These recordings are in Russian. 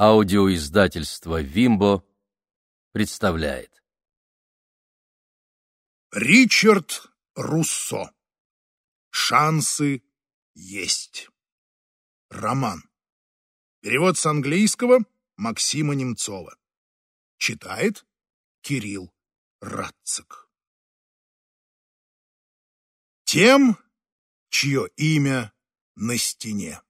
Аудиоиздательство «Вимбо» представляет. Ричард Руссо. Шансы есть. Роман. Перевод с английского Максима Немцова. Читает Кирилл Радцик. Тем, чье имя на стене.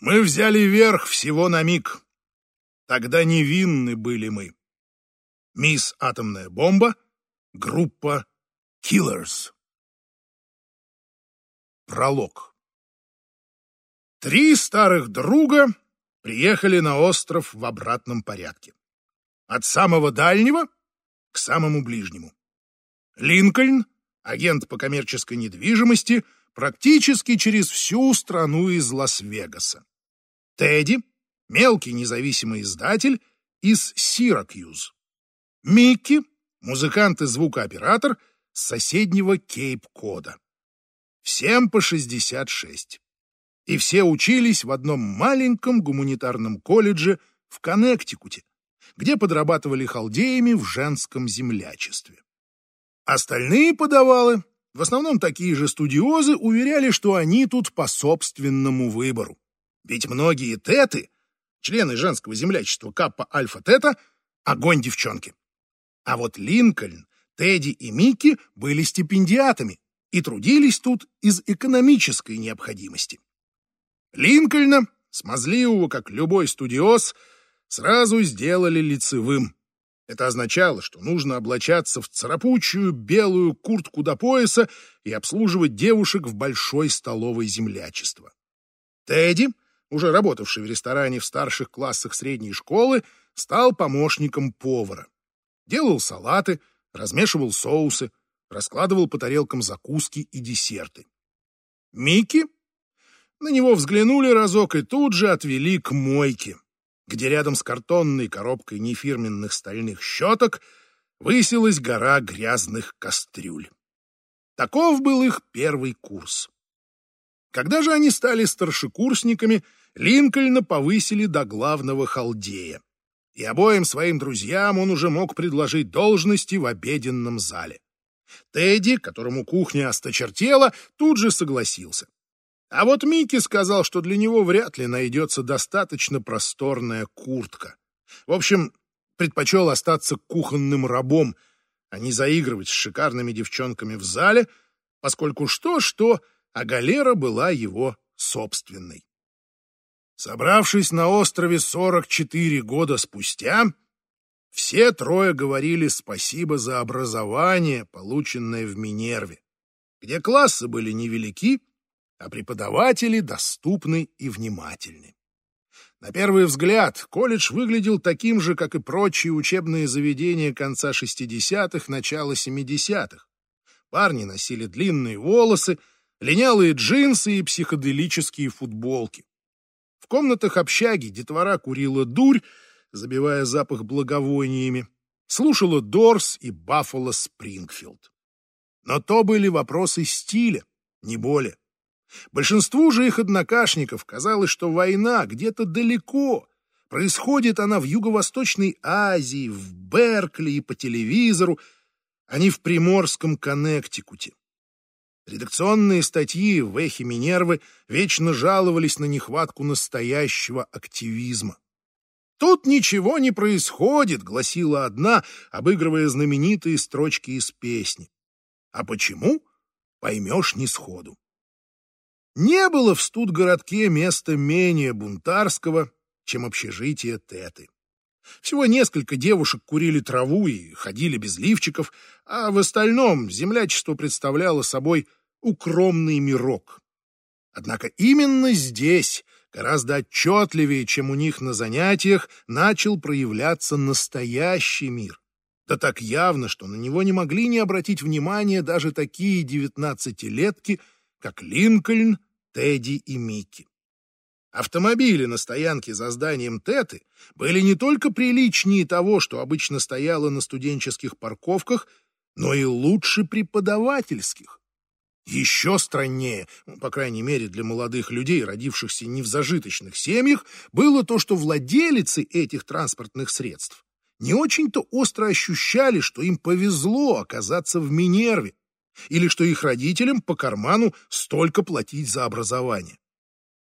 Мы взяли верх всего на миг. Тогда невинны были мы. Мисс Атомная бомба, группа Killers. Пролог. Три старых друга приехали на остров в обратном порядке. От самого дальнего к самому ближнему. Линкольн, агент по коммерческой недвижимости, практически через всю страну из Лас-Вегаса. Тедди, мелкий независимый издатель из Сиракьюз. Микки, музыкант и звукооператор с соседнего Кейп-Кода. Всем по 66. И все учились в одном маленьком гуманитарном колледже в Коннектикуте, где подрабатывали халдеями в женском землячестве. Остальные подавалы, в основном такие же студиозы, уверяли, что они тут по собственному выбору. Ведь многие теты, члены женского землячества Каппа Альфа Тета, огонь девчонки. А вот Линкольн, Тедди и Микки были стипендиатами и трудились тут из экономической необходимости. Линкольна, смазливого, как любой студиоз, сразу сделали лицевым. Это означало, что нужно облачаться в царапучую белую куртку до пояса и обслуживать девушек в большой столовой землячества. Тедди уже работавший в ресторане в старших классах средней школы, стал помощником повара. Делал салаты, размешивал соусы, раскладывал по тарелкам закуски и десерты. Микки? На него взглянули разок и тут же отвели к мойке, где рядом с картонной коробкой нефирменных стальных щеток высилась гора грязных кастрюль. Таков был их первый курс. Когда же они стали старшекурсниками, Линкольна повысили до главного халдея. И обоим своим друзьям он уже мог предложить должности в обеденном зале. Тедди, которому кухня осточертела, тут же согласился. А вот Микки сказал, что для него вряд ли найдется достаточно просторная куртка. В общем, предпочел остаться кухонным рабом, а не заигрывать с шикарными девчонками в зале, поскольку что-что, а галера была его собственной. Собравшись на острове 44 года спустя, все трое говорили спасибо за образование, полученное в Минерве, где классы были невелики, а преподаватели доступны и внимательны. На первый взгляд, колледж выглядел таким же, как и прочие учебные заведения конца 60-х, начала 70-х. Парни носили длинные волосы, линялые джинсы и психоделические футболки. В комнатах общаги детвора курила дурь, забивая запах благовониями, слушала Дорс и Баффало Спрингфилд. Но то были вопросы стиля, не более. Большинству же их однокашников казалось, что война где-то далеко. Происходит она в Юго-Восточной Азии, в Беркли и по телевизору, а не в Приморском Коннектикуте. Редакционные статьи в «Эхе Минервы» вечно жаловались на нехватку настоящего активизма. «Тут ничего не происходит», — гласила одна, обыгрывая знаменитые строчки из песни. «А почему? Поймешь не сходу». Не было в студгородке места менее бунтарского, чем общежитие Теты. Всего несколько девушек курили траву и ходили без лифчиков, а в остальном землячество представляло собой укромный мирок. Однако именно здесь, гораздо отчетливее, чем у них на занятиях, начал проявляться настоящий мир. Да так явно, что на него не могли не обратить внимания даже такие девятнадцатилетки, как Линкольн, Тедди и Микки. Автомобили на стоянке за зданием Теты были не только приличнее того, что обычно стояло на студенческих парковках, но и лучше преподавательских. Еще страннее, ну, по крайней мере для молодых людей, родившихся не в зажиточных семьях, было то, что владелицы этих транспортных средств не очень-то остро ощущали, что им повезло оказаться в Минерве, или что их родителям по карману столько платить за образование.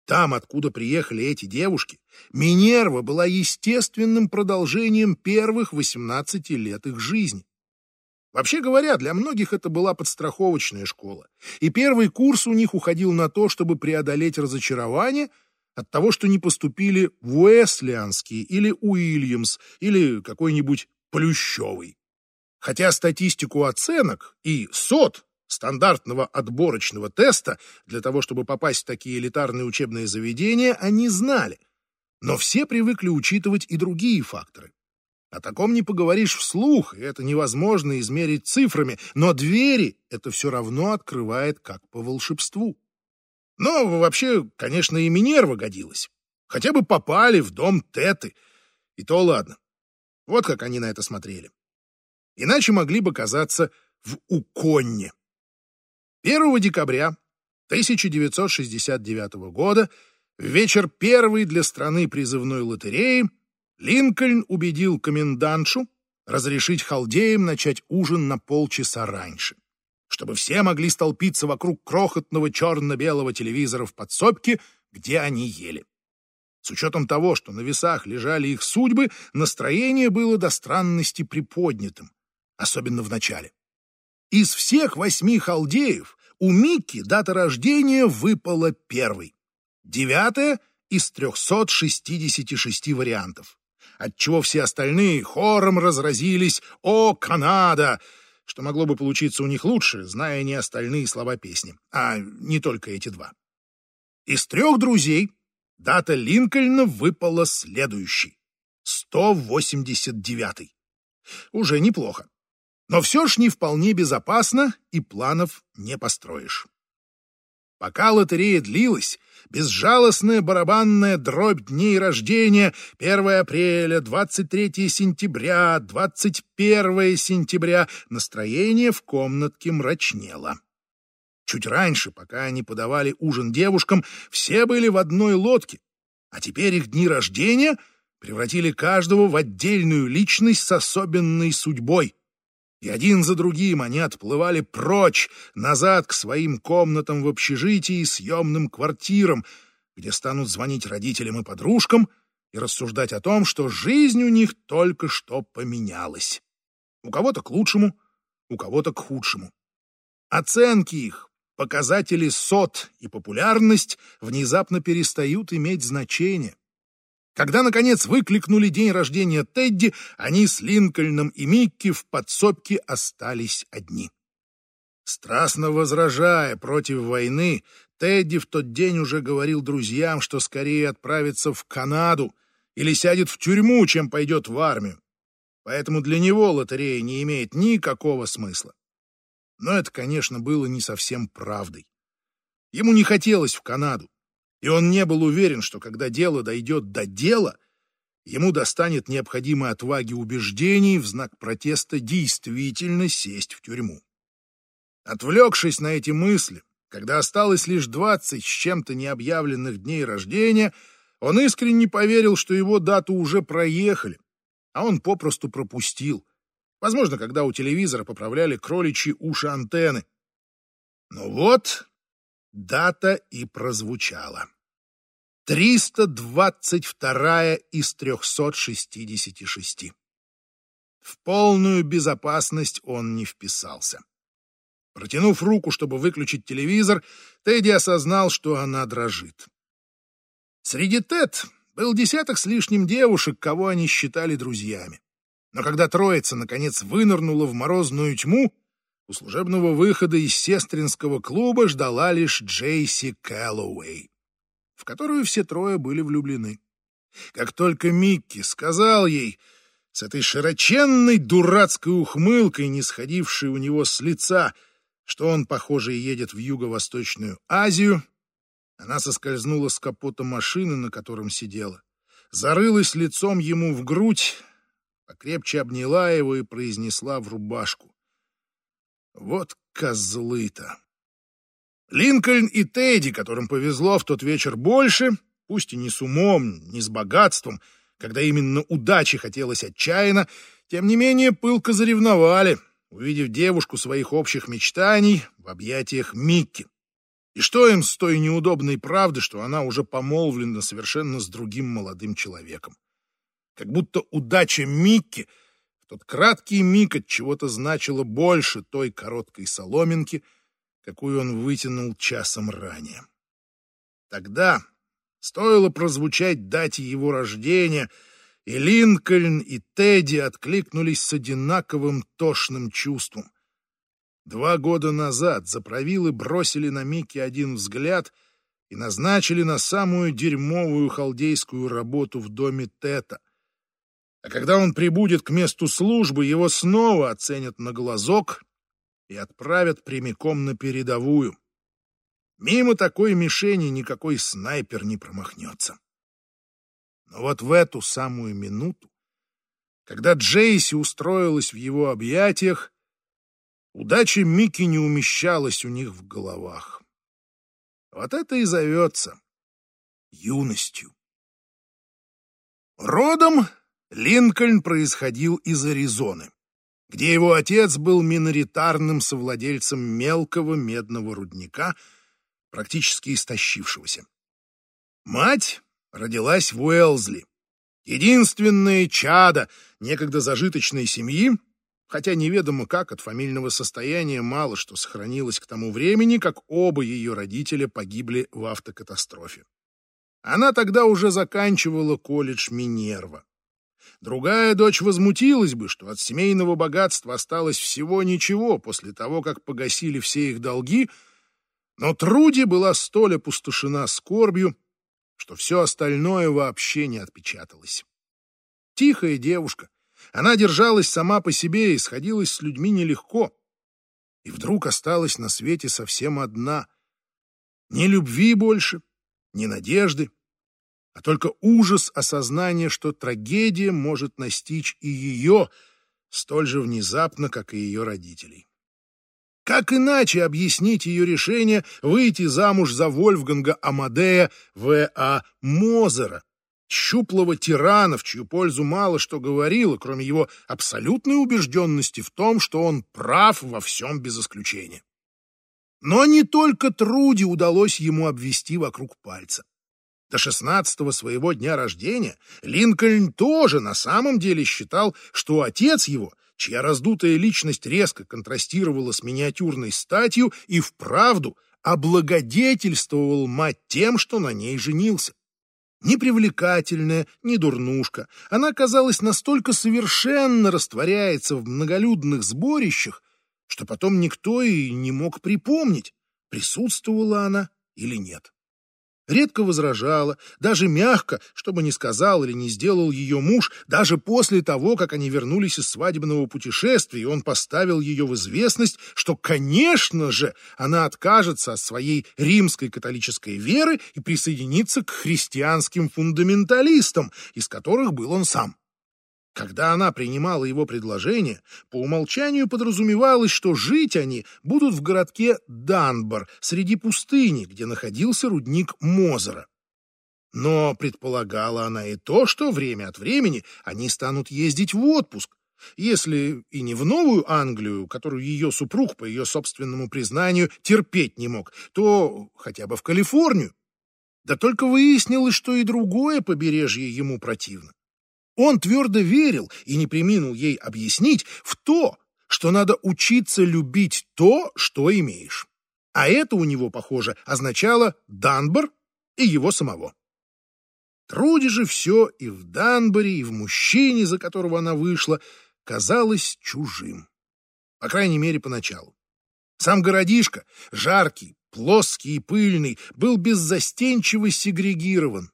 Там, откуда приехали эти девушки, Минерва была естественным продолжением первых 18 лет их жизни. Вообще говоря, для многих это была подстраховочная школа, и первый курс у них уходил на то, чтобы преодолеть разочарование от того, что не поступили в Уэслианский или Уильямс или какой-нибудь Плющевый. Хотя статистику оценок и СОТ, стандартного отборочного теста, для того, чтобы попасть в такие элитарные учебные заведения, они знали. Но все привыкли учитывать и другие факторы. О таком не поговоришь вслух, это невозможно измерить цифрами, но двери это все равно открывает как по волшебству. Но вообще, конечно, и Минерва годилась. Хотя бы попали в дом Теты, и то ладно. Вот как они на это смотрели. Иначе могли бы казаться в Уконне. 1 декабря 1969 года, в вечер первой для страны призывной лотереи, Линкольн убедил комендантшу разрешить халдеям начать ужин на полчаса раньше, чтобы все могли столпиться вокруг крохотного черно-белого телевизора в подсобке, где они ели. С учетом того, что на весах лежали их судьбы, настроение было до странности приподнятым, особенно в начале. Из всех восьми халдеев у Микки дата рождения выпала первой, девятая из 366 вариантов отчего все остальные хором разразились «О, Канада!», что могло бы получиться у них лучше, зная не остальные слова песни, а не только эти два. Из трех друзей дата Линкольна выпала следующей — 189-й. Уже неплохо. Но все ж не вполне безопасно, и планов не построишь. Пока лотерея длилась, безжалостная барабанная дробь дней рождения 1 апреля, 23 сентября, 21 сентября, настроение в комнатке мрачнело. Чуть раньше, пока они подавали ужин девушкам, все были в одной лодке, а теперь их дни рождения превратили каждого в отдельную личность с особенной судьбой — и один за другим они отплывали прочь, назад к своим комнатам в общежитии и съемным квартирам, где станут звонить родителям и подружкам и рассуждать о том, что жизнь у них только что поменялась. У кого-то к лучшему, у кого-то к худшему. Оценки их, показатели сот и популярность внезапно перестают иметь значение. Когда, наконец, выкликнули день рождения Тедди, они с Линкольном и Микки в подсобке остались одни. Страстно возражая против войны, Тедди в тот день уже говорил друзьям, что скорее отправится в Канаду или сядет в тюрьму, чем пойдет в армию. Поэтому для него лотерея не имеет никакого смысла. Но это, конечно, было не совсем правдой. Ему не хотелось в Канаду. И он не был уверен, что когда дело дойдет до дела, ему достанет необходимой отваги убеждений в знак протеста действительно сесть в тюрьму. Отвлекшись на эти мысли, когда осталось лишь двадцать с чем-то необъявленных дней рождения, он искренне поверил, что его дату уже проехали, а он попросту пропустил. Возможно, когда у телевизора поправляли кроличьи уши антенны. Но вот Дата и прозвучала. 322 из 366. В полную безопасность он не вписался. Протянув руку, чтобы выключить телевизор, Тедди осознал, что она дрожит. Среди Тед был десяток с лишним девушек, кого они считали друзьями. Но когда троица, наконец, вынырнула в морозную тьму, у служебного выхода из сестринского клуба ждала лишь Джейси Кэллоуэй, в которую все трое были влюблены. Как только Микки сказал ей, с этой широченной дурацкой ухмылкой, не сходившей у него с лица, что он, похоже, едет в Юго-Восточную Азию, она соскользнула с капота машины, на котором сидела, зарылась лицом ему в грудь, покрепче обняла его и произнесла в рубашку. Вот козлы-то! Линкольн и Тедди, которым повезло в тот вечер больше, пусть и не с умом, не с богатством, когда именно удачи хотелось отчаянно, тем не менее пылко заревновали, увидев девушку своих общих мечтаний в объятиях Микки. И что им с той неудобной правды, что она уже помолвлена совершенно с другим молодым человеком? Как будто удача Микки тот краткий миг от чего-то значила больше той короткой соломинки, какую он вытянул часом ранее. Тогда стоило прозвучать дате его рождения, и Линкольн, и Тедди откликнулись с одинаковым тошным чувством. Два года назад заправилы бросили на Микки один взгляд и назначили на самую дерьмовую халдейскую работу в доме Тета — а когда он прибудет к месту службы, его снова оценят на глазок и отправят прямиком на передовую. Мимо такой мишени никакой снайпер не промахнется. Но вот в эту самую минуту, когда Джейси устроилась в его объятиях, удача Микки не умещалась у них в головах. Вот это и зовется юностью. Родом Линкольн происходил из Аризоны, где его отец был миноритарным совладельцем мелкого медного рудника, практически истощившегося. Мать родилась в Уэлзли, единственное чадо некогда зажиточной семьи, хотя неведомо как от фамильного состояния мало что сохранилось к тому времени, как оба ее родителя погибли в автокатастрофе. Она тогда уже заканчивала колледж Минерва. Другая дочь возмутилась бы, что от семейного богатства осталось всего ничего после того, как погасили все их долги, но Труди была столь опустошена скорбью, что все остальное вообще не отпечаталось. Тихая девушка, она держалась сама по себе и сходилась с людьми нелегко. И вдруг осталась на свете совсем одна. Ни любви больше, ни надежды, а только ужас осознания, что трагедия может настичь и ее столь же внезапно, как и ее родителей. Как иначе объяснить ее решение выйти замуж за Вольфганга Амадея В.А. Мозера, щуплого тирана, в чью пользу мало что говорило, кроме его абсолютной убежденности в том, что он прав во всем без исключения. Но не только Труди удалось ему обвести вокруг пальца. До шестнадцатого своего дня рождения Линкольн тоже на самом деле считал, что отец его, чья раздутая личность резко контрастировала с миниатюрной статью, и вправду облагодетельствовал мать тем, что на ней женился. Ни привлекательная, дурнушка, она, казалось, настолько совершенно растворяется в многолюдных сборищах, что потом никто и не мог припомнить, присутствовала она или нет редко возражала, даже мягко, чтобы не сказал или не сделал ее муж, даже после того, как они вернулись из свадебного путешествия, и он поставил ее в известность, что, конечно же, она откажется от своей римской католической веры и присоединится к христианским фундаменталистам, из которых был он сам. Когда она принимала его предложение, по умолчанию подразумевалось, что жить они будут в городке Данбар, среди пустыни, где находился рудник Мозера. Но предполагала она и то, что время от времени они станут ездить в отпуск, если и не в Новую Англию, которую ее супруг, по ее собственному признанию, терпеть не мог, то хотя бы в Калифорнию. Да только выяснилось, что и другое побережье ему противно. Он твердо верил и не приминул ей объяснить в то, что надо учиться любить то, что имеешь. А это у него, похоже, означало Данбор и его самого. Труди же все и в Данборе, и в мужчине, за которого она вышла, казалось чужим. По крайней мере, поначалу. Сам городишко, жаркий, плоский и пыльный, был беззастенчиво сегрегирован.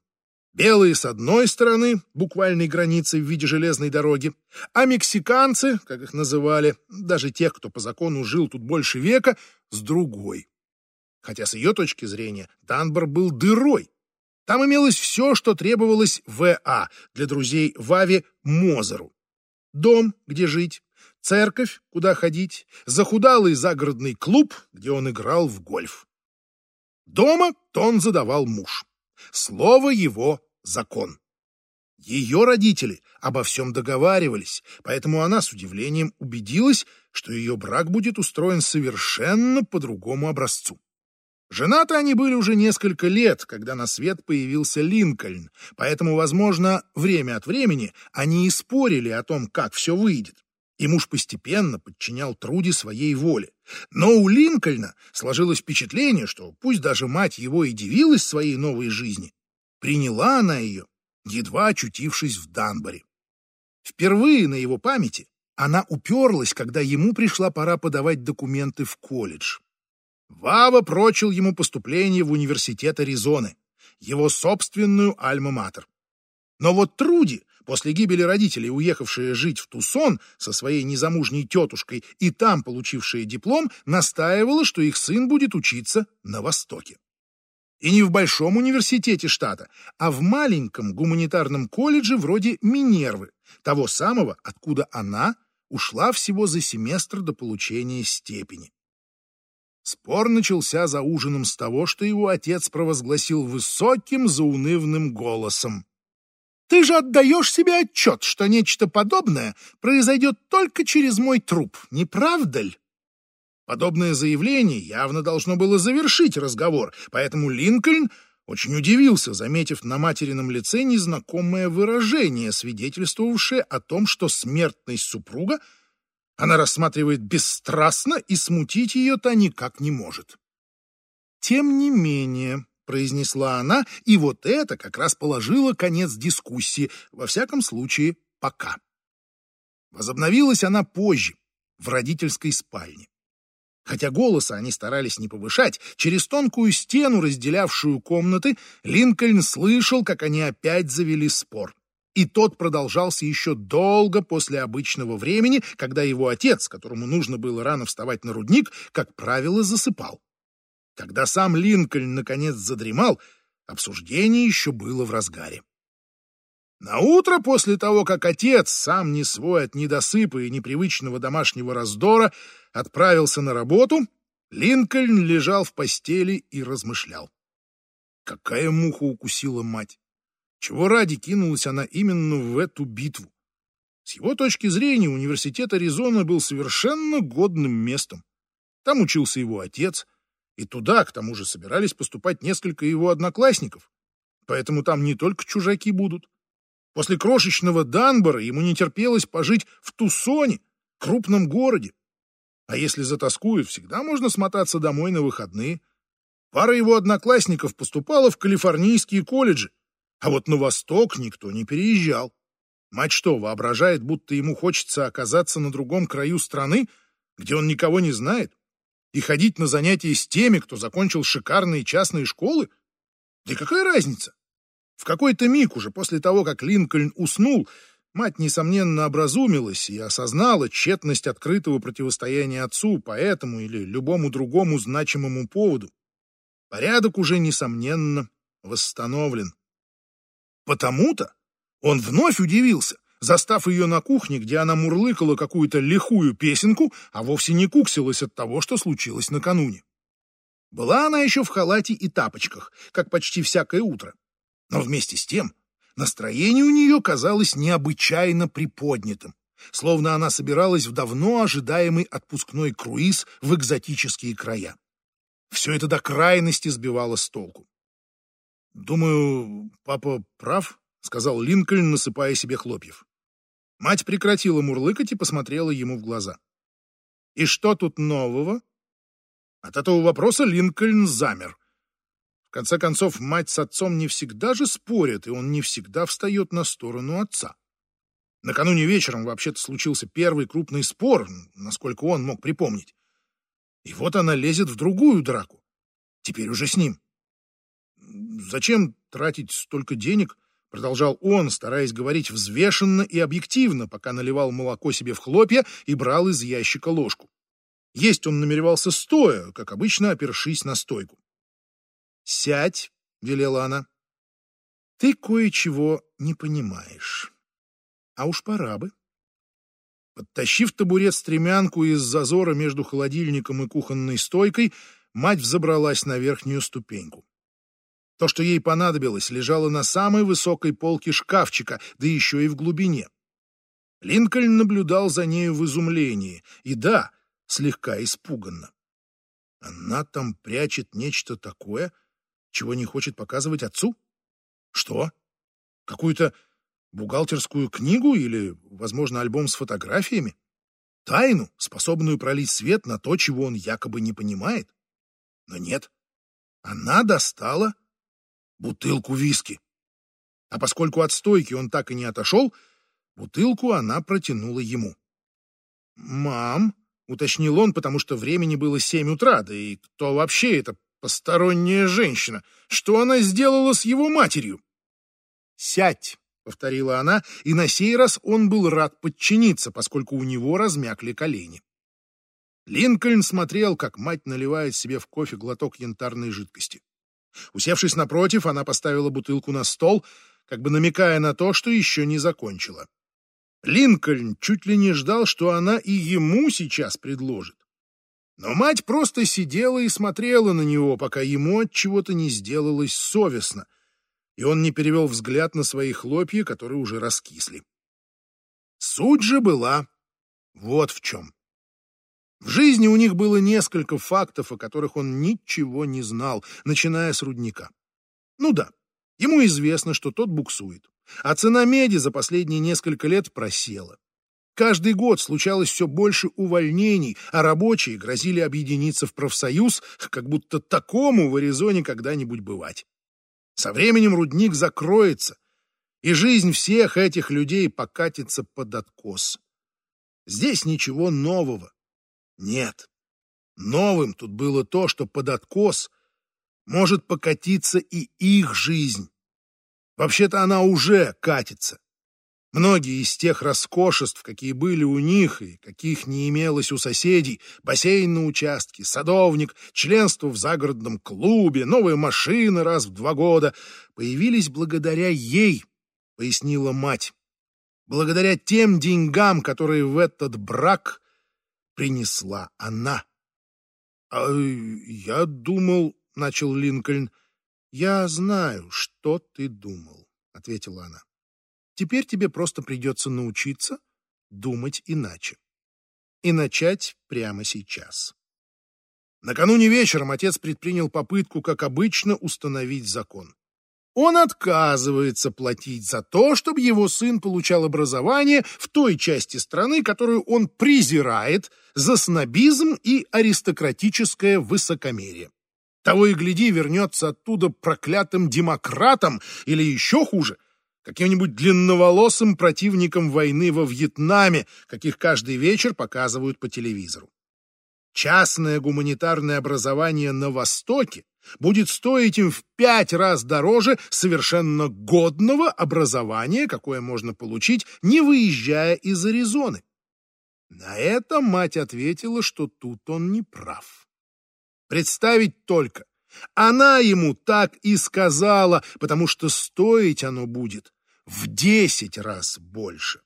Белые с одной стороны, буквальной границы в виде железной дороги, а мексиканцы, как их называли, даже тех, кто по закону жил тут больше века, с другой. Хотя с ее точки зрения Данбор был дырой. Там имелось все, что требовалось В.А. для друзей Вави Мозеру. Дом, где жить, церковь, куда ходить, захудалый загородный клуб, где он играл в гольф. Дома тон задавал муж. Слово его — закон. Ее родители обо всем договаривались, поэтому она с удивлением убедилась, что ее брак будет устроен совершенно по другому образцу. Женаты они были уже несколько лет, когда на свет появился Линкольн, поэтому, возможно, время от времени они и спорили о том, как все выйдет. И муж постепенно подчинял Труди своей воле. Но у Линкольна сложилось впечатление, что пусть даже мать его и дивилась своей новой жизни, приняла она ее, едва очутившись в Данборе. Впервые на его памяти она уперлась, когда ему пришла пора подавать документы в колледж. Вава прочил ему поступление в университет Аризоны, его собственную альма-матер. Но вот Труди, после гибели родителей, уехавшая жить в Тусон со своей незамужней тетушкой и там получившая диплом, настаивала, что их сын будет учиться на Востоке. И не в большом университете штата, а в маленьком гуманитарном колледже вроде Минервы, того самого, откуда она ушла всего за семестр до получения степени. Спор начался за ужином с того, что его отец провозгласил высоким заунывным голосом. «Ты же отдаешь себе отчет, что нечто подобное произойдет только через мой труп, не правда ли?» Подобное заявление явно должно было завершить разговор, поэтому Линкольн очень удивился, заметив на материном лице незнакомое выражение, свидетельствовавшее о том, что смертность супруга — она рассматривает бесстрастно, и смутить ее то никак не может. «Тем не менее», — произнесла она, и вот это как раз положило конец дискуссии, во всяком случае, пока. Возобновилась она позже, в родительской спальне. Хотя голоса они старались не повышать, через тонкую стену, разделявшую комнаты, Линкольн слышал, как они опять завели спор. И тот продолжался еще долго после обычного времени, когда его отец, которому нужно было рано вставать на рудник, как правило, засыпал. Когда сам Линкольн наконец задремал, обсуждение еще было в разгаре. На утро после того, как отец, сам не свой от недосыпа и непривычного домашнего раздора, отправился на работу, Линкольн лежал в постели и размышлял. Какая муха укусила мать? Чего ради кинулась она именно в эту битву? С его точки зрения университет Аризоны был совершенно годным местом. Там учился его отец, и туда, к тому же, собирались поступать несколько его одноклассников. Поэтому там не только чужаки будут. После крошечного Данбора ему не терпелось пожить в Тусоне, крупном городе. А если затаскуют, всегда можно смотаться домой на выходные. Пара его одноклассников поступала в калифорнийские колледжи, а вот на восток никто не переезжал. Мать что, воображает, будто ему хочется оказаться на другом краю страны, где он никого не знает, и ходить на занятия с теми, кто закончил шикарные частные школы? Да какая разница? В какой-то миг уже после того, как Линкольн уснул, мать, несомненно, образумилась и осознала тщетность открытого противостояния отцу по этому или любому другому значимому поводу. Порядок уже, несомненно, восстановлен. Потому-то он вновь удивился, застав ее на кухне, где она мурлыкала какую-то лихую песенку, а вовсе не куксилась от того, что случилось накануне. Была она еще в халате и тапочках, как почти всякое утро. Но вместе с тем настроение у нее казалось необычайно приподнятым, словно она собиралась в давно ожидаемый отпускной круиз в экзотические края. Все это до крайности сбивало с толку. «Думаю, папа прав», — сказал Линкольн, насыпая себе хлопьев. Мать прекратила мурлыкать и посмотрела ему в глаза. «И что тут нового?» От этого вопроса Линкольн замер. Конце концов, мать с отцом не всегда же спорят, и он не всегда встает на сторону отца. Накануне вечером вообще-то случился первый крупный спор, насколько он мог припомнить. И вот она лезет в другую драку. Теперь уже с ним. Зачем тратить столько денег? Продолжал он, стараясь говорить взвешенно и объективно, пока наливал молоко себе в хлопья и брал из ящика ложку. Есть он намеревался стоя, как обычно, опершись на стойку. «Сядь», — велела она. «Ты кое-чего не понимаешь. А уж пора бы». Подтащив табурет-стремянку из зазора между холодильником и кухонной стойкой, мать взобралась на верхнюю ступеньку. То, что ей понадобилось, лежало на самой высокой полке шкафчика, да еще и в глубине. Линкольн наблюдал за нею в изумлении, и да, слегка испуганно. Она там прячет нечто такое, чего не хочет показывать отцу? Что? Какую-то бухгалтерскую книгу или, возможно, альбом с фотографиями? Тайну, способную пролить свет на то, чего он якобы не понимает? Но нет. Она достала бутылку виски. А поскольку от стойки он так и не отошел, бутылку она протянула ему. «Мам», — уточнил он, потому что времени было семь утра, да и кто вообще эта посторонняя женщина? Что она сделала с его матерью? «Сядь», — повторила она, и на сей раз он был рад подчиниться, поскольку у него размякли колени. Линкольн смотрел, как мать наливает себе в кофе глоток янтарной жидкости. Усевшись напротив, она поставила бутылку на стол, как бы намекая на то, что еще не закончила. Линкольн чуть ли не ждал, что она и ему сейчас предложит. Но мать просто сидела и смотрела на него, пока ему от чего-то не сделалось совестно, и он не перевел взгляд на свои хлопья, которые уже раскисли. Суть же была вот в чем. В жизни у них было несколько фактов, о которых он ничего не знал, начиная с рудника. Ну да, ему известно, что тот буксует, а цена меди за последние несколько лет просела. Каждый год случалось все больше увольнений, а рабочие грозили объединиться в профсоюз, как будто такому в Аризоне когда-нибудь бывать. Со временем рудник закроется, и жизнь всех этих людей покатится под откос. Здесь ничего нового. Нет. Новым тут было то, что под откос может покатиться и их жизнь. Вообще-то она уже катится. Многие из тех роскошеств, какие были у них и каких не имелось у соседей, бассейн на участке, садовник, членство в загородном клубе, новая машина раз в два года, появились благодаря ей, пояснила мать. Благодаря тем деньгам, которые в этот брак принесла она. — А я думал, — начал Линкольн. — Я знаю, что ты думал, — ответила она. — Теперь тебе просто придется научиться думать иначе. И начать прямо сейчас. Накануне вечером отец предпринял попытку, как обычно, установить закон. Он отказывается платить за то, чтобы его сын получал образование в той части страны, которую он презирает за снобизм и аристократическое высокомерие. Того и гляди, вернется оттуда проклятым демократом или еще хуже, каким-нибудь длинноволосым противником войны во Вьетнаме, каких каждый вечер показывают по телевизору. Частное гуманитарное образование на Востоке будет стоить им в пять раз дороже совершенно годного образования, какое можно получить, не выезжая из Аризоны. На это мать ответила, что тут он не прав. Представить только, она ему так и сказала, потому что стоить оно будет в десять раз больше.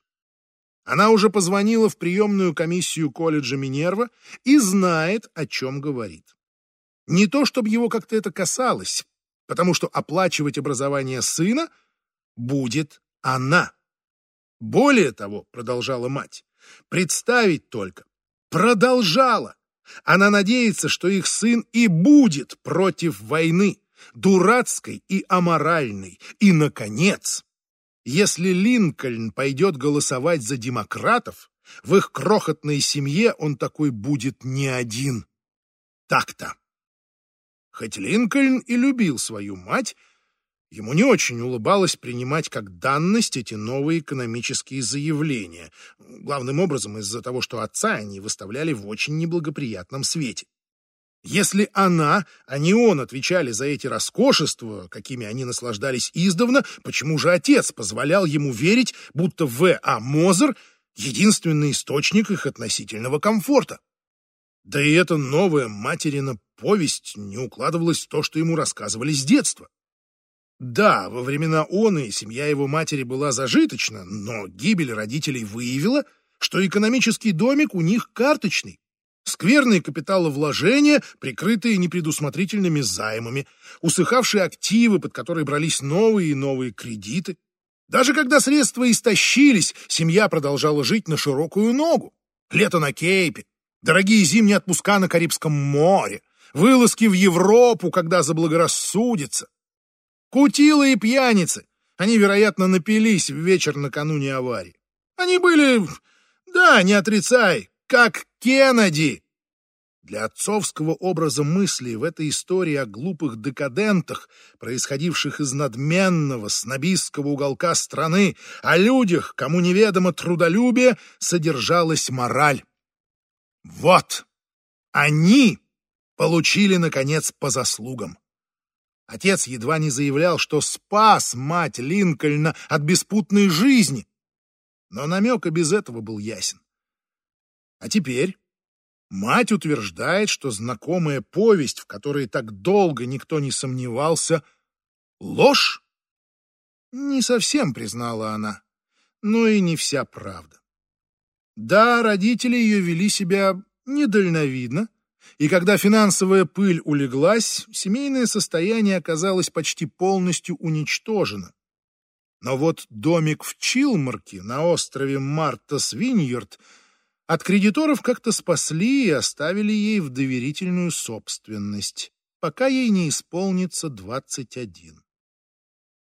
Она уже позвонила в приемную комиссию колледжа Минерва и знает, о чем говорит. Не то, чтобы его как-то это касалось, потому что оплачивать образование сына будет она. Более того, продолжала мать, представить только, продолжала. Она надеется, что их сын и будет против войны, дурацкой и аморальной. И, наконец, если Линкольн пойдет голосовать за демократов, в их крохотной семье он такой будет не один. Так-то. Хоть Линкольн и любил свою мать, ему не очень улыбалось принимать как данность эти новые экономические заявления, главным образом из-за того, что отца они выставляли в очень неблагоприятном свете. Если она, а не он, отвечали за эти роскошества, какими они наслаждались издавна, почему же отец позволял ему верить, будто В.А. Мозер — единственный источник их относительного комфорта? Да и эта новая материна повесть не укладывалась в то, что ему рассказывали с детства. Да, во времена Оны семья его матери была зажиточна, но гибель родителей выявила, что экономический домик у них карточный. Скверные капиталовложения, прикрытые непредусмотрительными займами, усыхавшие активы, под которые брались новые и новые кредиты. Даже когда средства истощились, семья продолжала жить на широкую ногу. Лето на Кейпе, дорогие зимние отпуска на Карибском море, вылазки в Европу, когда заблагорассудится. Кутилы и пьяницы, они, вероятно, напились в вечер накануне аварии. Они были, да, не отрицай, как Кеннеди. Для отцовского образа мысли в этой истории о глупых декадентах, происходивших из надменного снобистского уголка страны, о людях, кому неведомо трудолюбие, содержалась мораль. Вот, они получили, наконец, по заслугам. Отец едва не заявлял, что спас мать Линкольна от беспутной жизни, но намек и без этого был ясен. А теперь мать утверждает, что знакомая повесть, в которой так долго никто не сомневался, — ложь? Не совсем признала она, но и не вся правда. Да, родители ее вели себя недальновидно, и когда финансовая пыль улеглась, семейное состояние оказалось почти полностью уничтожено. Но вот домик в Чилмарке на острове Марта-Свиньерд — от кредиторов как-то спасли и оставили ей в доверительную собственность, пока ей не исполнится 21.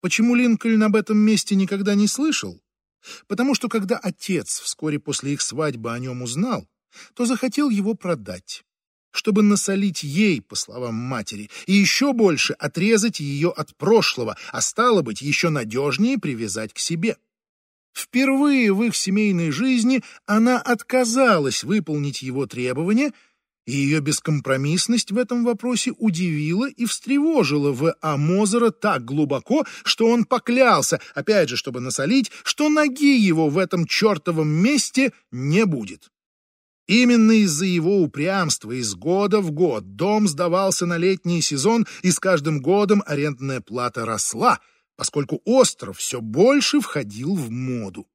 Почему Линкольн об этом месте никогда не слышал? Потому что когда отец вскоре после их свадьбы о нем узнал, то захотел его продать, чтобы насолить ей, по словам матери, и еще больше отрезать ее от прошлого, а стало быть, еще надежнее привязать к себе. Впервые в их семейной жизни она отказалась выполнить его требования, и ее бескомпромиссность в этом вопросе удивила и встревожила В. А. Мозера так глубоко, что он поклялся, опять же, чтобы насолить, что ноги его в этом чертовом месте не будет. Именно из-за его упрямства из года в год дом сдавался на летний сезон, и с каждым годом арендная плата росла — поскольку остров все больше входил в моду.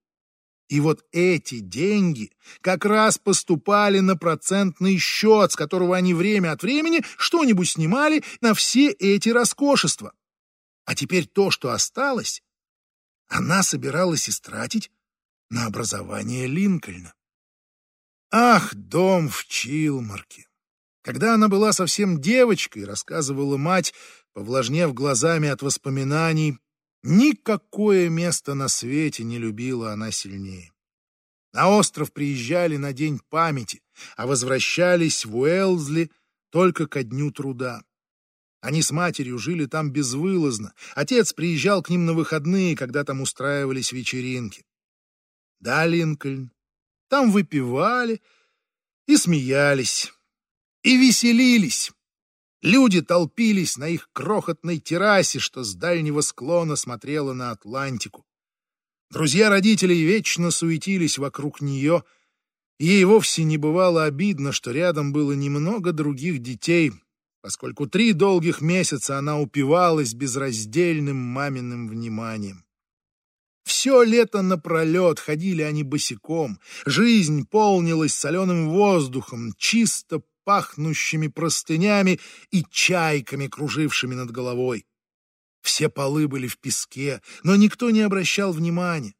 И вот эти деньги как раз поступали на процентный счет, с которого они время от времени что-нибудь снимали на все эти роскошества. А теперь то, что осталось, она собиралась истратить на образование Линкольна. Ах, дом в Чилмарке! Когда она была совсем девочкой, рассказывала мать, повлажнев глазами от воспоминаний, Никакое место на свете не любила она сильнее. На остров приезжали на День памяти, а возвращались в Уэлзли только ко дню труда. Они с матерью жили там безвылазно. Отец приезжал к ним на выходные, когда там устраивались вечеринки. Да, Линкольн, там выпивали и смеялись, и веселились. Люди толпились на их крохотной террасе, что с дальнего склона смотрела на Атлантику. Друзья родителей вечно суетились вокруг нее, и ей вовсе не бывало обидно, что рядом было немного других детей, поскольку три долгих месяца она упивалась безраздельным маминым вниманием. Все лето напролет ходили они босиком, жизнь полнилась соленым воздухом, чисто пахнущими простынями и чайками, кружившими над головой. Все полы были в песке, но никто не обращал внимания.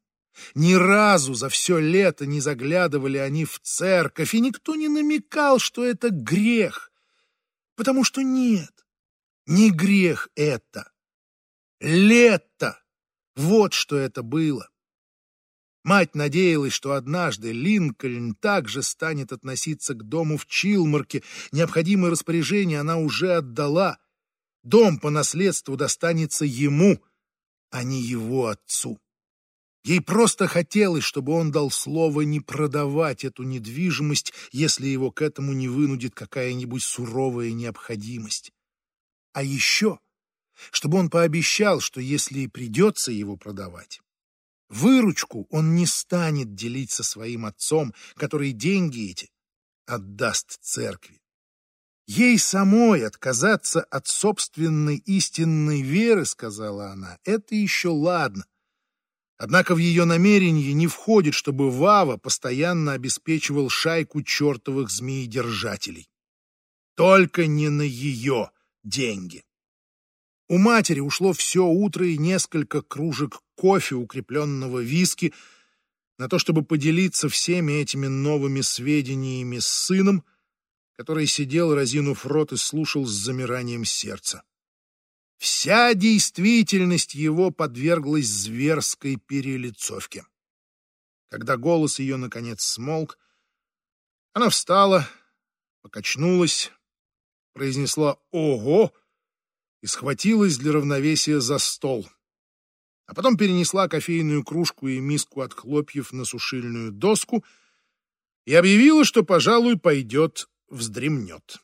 Ни разу за все лето не заглядывали они в церковь, и никто не намекал, что это грех. Потому что нет, не грех это. Лето! Вот что это было. Мать надеялась, что однажды Линкольн также станет относиться к дому в Чилмарке. Необходимое распоряжение она уже отдала. Дом по наследству достанется ему, а не его отцу. Ей просто хотелось, чтобы он дал слово не продавать эту недвижимость, если его к этому не вынудит какая-нибудь суровая необходимость. А еще, чтобы он пообещал, что если и придется его продавать, Выручку он не станет делить со своим отцом, который деньги эти отдаст церкви. Ей самой отказаться от собственной истинной веры, сказала она, это еще ладно. Однако в ее намерение не входит, чтобы Вава постоянно обеспечивал шайку чертовых змеедержателей. Только не на ее деньги. У матери ушло все утро и несколько кружек кофе, укрепленного виски, на то, чтобы поделиться всеми этими новыми сведениями с сыном, который сидел, разинув рот, и слушал с замиранием сердца. Вся действительность его подверглась зверской перелицовке. Когда голос ее, наконец, смолк, она встала, покачнулась, произнесла «Ого!» И схватилась для равновесия за стол. А потом перенесла кофейную кружку и миску от хлопьев на сушильную доску и объявила, что, пожалуй, пойдет вздремнет.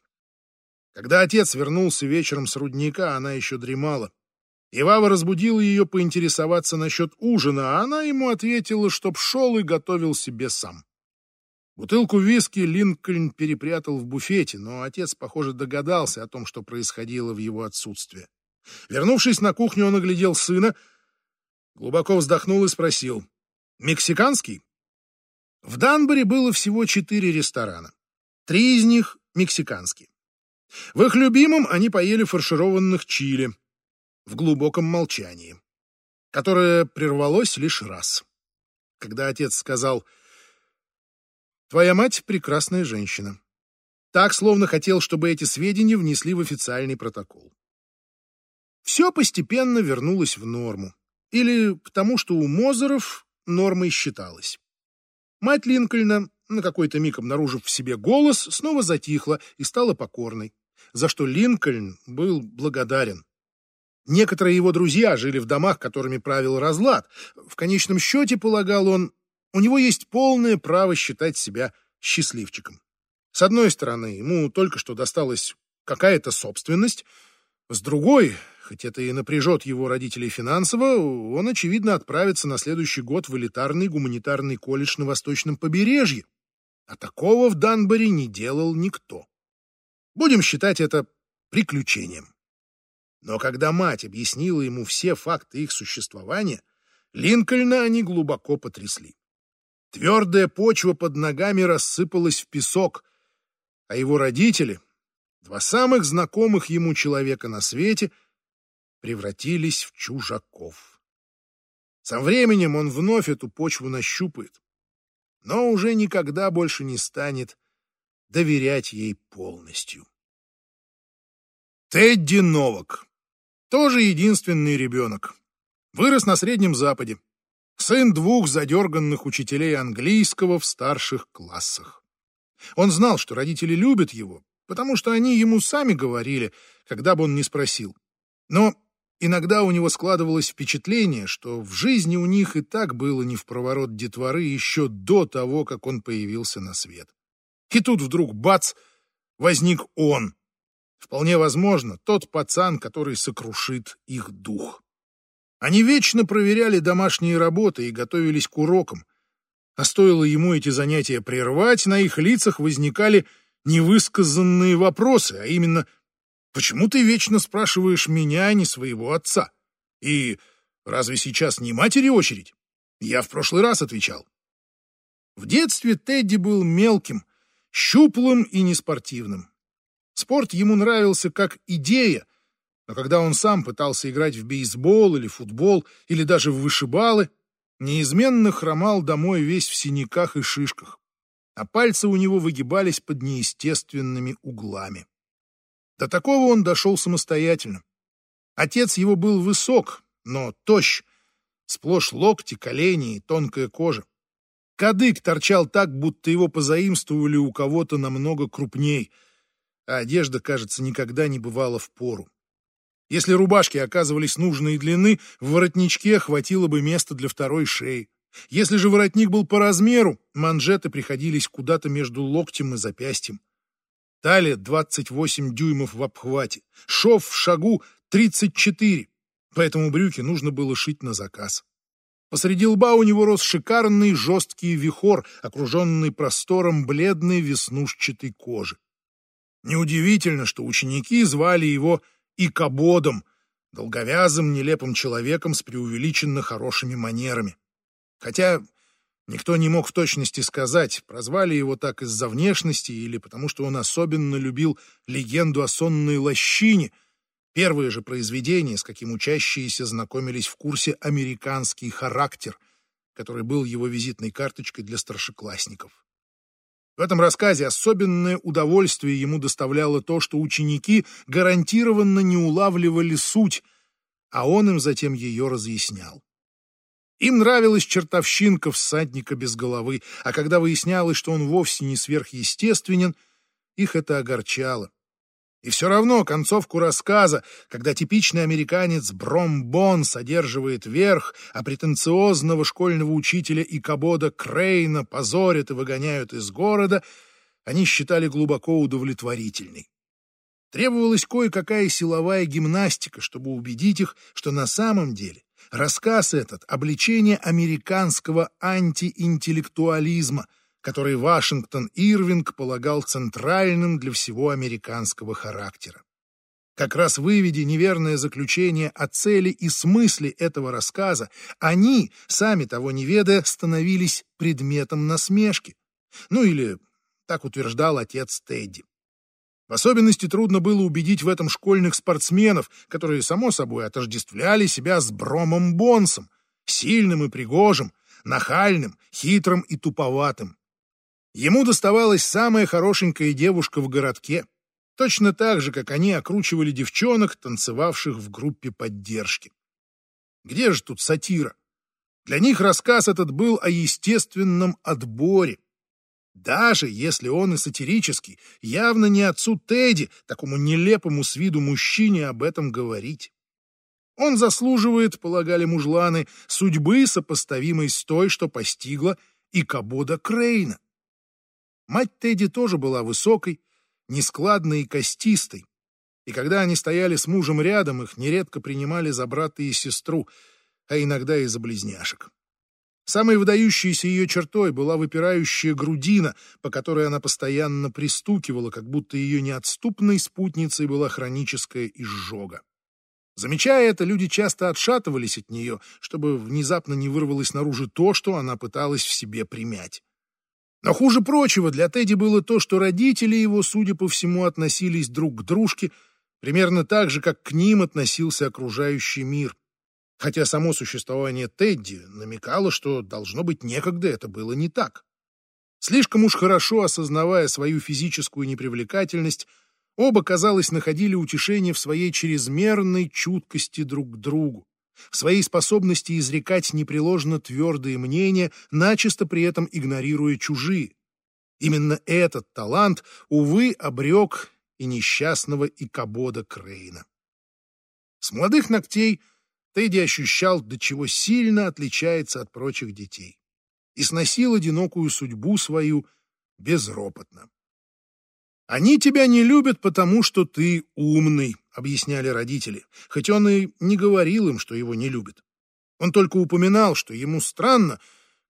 Когда отец вернулся вечером с рудника, она еще дремала. Ивава разбудила ее поинтересоваться насчет ужина, а она ему ответила, чтоб шел и готовил себе сам. Бутылку виски Линкольн перепрятал в буфете, но отец, похоже, догадался о том, что происходило в его отсутствие. Вернувшись на кухню, он оглядел сына, глубоко вздохнул и спросил, «Мексиканский?» В Данборе было всего четыре ресторана. Три из них мексиканские. В их любимом они поели фаршированных чили в глубоком молчании, которое прервалось лишь раз, когда отец сказал «Твоя мать — прекрасная женщина». Так, словно хотел, чтобы эти сведения внесли в официальный протокол. Все постепенно вернулось в норму. Или к тому, что у Мозеров нормой считалось. Мать Линкольна, на какой-то миг обнаружив в себе голос, снова затихла и стала покорной за что Линкольн был благодарен. Некоторые его друзья жили в домах, которыми правил разлад. В конечном счете, полагал он, у него есть полное право считать себя счастливчиком. С одной стороны, ему только что досталась какая-то собственность, с другой, хоть это и напряжет его родителей финансово, он, очевидно, отправится на следующий год в элитарный гуманитарный колледж на восточном побережье. А такого в Данборе не делал никто. Будем считать это приключением. Но когда мать объяснила ему все факты их существования, Линкольна они глубоко потрясли. Твердая почва под ногами рассыпалась в песок, а его родители, два самых знакомых ему человека на свете, превратились в чужаков. Со временем он вновь эту почву нащупает, но уже никогда больше не станет доверять ей полностью. Тедди Новак. Тоже единственный ребенок. Вырос на Среднем Западе. Сын двух задерганных учителей английского в старших классах. Он знал, что родители любят его, потому что они ему сами говорили, когда бы он не спросил. Но иногда у него складывалось впечатление, что в жизни у них и так было не в проворот детворы еще до того, как он появился на свет. И тут вдруг, бац, возник он. Вполне возможно, тот пацан, который сокрушит их дух. Они вечно проверяли домашние работы и готовились к урокам. А стоило ему эти занятия прервать, на их лицах возникали невысказанные вопросы, а именно «Почему ты вечно спрашиваешь меня, а не своего отца?» И «Разве сейчас не матери очередь?» Я в прошлый раз отвечал. В детстве Тедди был мелким, щуплым и неспортивным. Спорт ему нравился как идея, но когда он сам пытался играть в бейсбол или футбол, или даже в вышибалы, неизменно хромал домой весь в синяках и шишках, а пальцы у него выгибались под неестественными углами. До такого он дошел самостоятельно. Отец его был высок, но тощ, сплошь локти, колени и тонкая кожа. Кадык торчал так, будто его позаимствовали у кого-то намного крупней, а одежда, кажется, никогда не бывала в пору. Если рубашки оказывались нужной длины, в воротничке хватило бы места для второй шеи. Если же воротник был по размеру, манжеты приходились куда-то между локтем и запястьем. Талия 28 дюймов в обхвате, шов в шагу 34, поэтому брюки нужно было шить на заказ. Посреди лба у него рос шикарный жесткий вихор, окруженный простором бледной веснушчатой кожи. Неудивительно, что ученики звали его Икободом, долговязым нелепым человеком с преувеличенно хорошими манерами. Хотя никто не мог в точности сказать, прозвали его так из-за внешности или потому что он особенно любил легенду о сонной лощине, первое же произведение, с каким учащиеся знакомились в курсе «Американский характер», который был его визитной карточкой для старшеклассников. В этом рассказе особенное удовольствие ему доставляло то, что ученики гарантированно не улавливали суть, а он им затем ее разъяснял. Им нравилась чертовщинка всадника без головы, а когда выяснялось, что он вовсе не сверхъестественен, их это огорчало. И все равно концовку рассказа, когда типичный американец Бромбон содерживает верх, а претенциозного школьного учителя и кабода Крейна позорят и выгоняют из города, они считали глубоко удовлетворительной. Требовалась кое-какая силовая гимнастика, чтобы убедить их, что на самом деле рассказ этот — обличение американского антиинтеллектуализма — который Вашингтон Ирвинг полагал центральным для всего американского характера. Как раз выведя неверное заключение о цели и смысле этого рассказа, они, сами того не ведая, становились предметом насмешки. Ну или так утверждал отец Тедди. В особенности трудно было убедить в этом школьных спортсменов, которые, само собой, отождествляли себя с Бромом Бонсом, сильным и пригожим, нахальным, хитрым и туповатым. Ему доставалась самая хорошенькая девушка в городке, точно так же, как они окручивали девчонок, танцевавших в группе поддержки. Где же тут сатира? Для них рассказ этот был о естественном отборе. Даже если он и сатирический, явно не отцу Тедди, такому нелепому с виду мужчине, об этом говорить. Он заслуживает, полагали мужланы, судьбы, сопоставимой с той, что постигла и Кабода Крейна. Мать Тедди тоже была высокой, нескладной и костистой, и когда они стояли с мужем рядом, их нередко принимали за брата и сестру, а иногда и за близняшек. Самой выдающейся ее чертой была выпирающая грудина, по которой она постоянно пристукивала, как будто ее неотступной спутницей была хроническая изжога. Замечая это, люди часто отшатывались от нее, чтобы внезапно не вырвалось наружу то, что она пыталась в себе примять. Но хуже прочего для Тедди было то, что родители его, судя по всему, относились друг к дружке примерно так же, как к ним относился окружающий мир. Хотя само существование Тедди намекало, что, должно быть, некогда это было не так. Слишком уж хорошо осознавая свою физическую непривлекательность, оба, казалось, находили утешение в своей чрезмерной чуткости друг к другу в своей способности изрекать непреложно твердые мнения, начисто при этом игнорируя чужие. Именно этот талант, увы, обрек и несчастного Икабода Крейна. С молодых ногтей Тедди ощущал, до чего сильно отличается от прочих детей, и сносил одинокую судьбу свою безропотно. «Они тебя не любят, потому что ты умный», — объясняли родители, хоть он и не говорил им, что его не любят. Он только упоминал, что ему странно,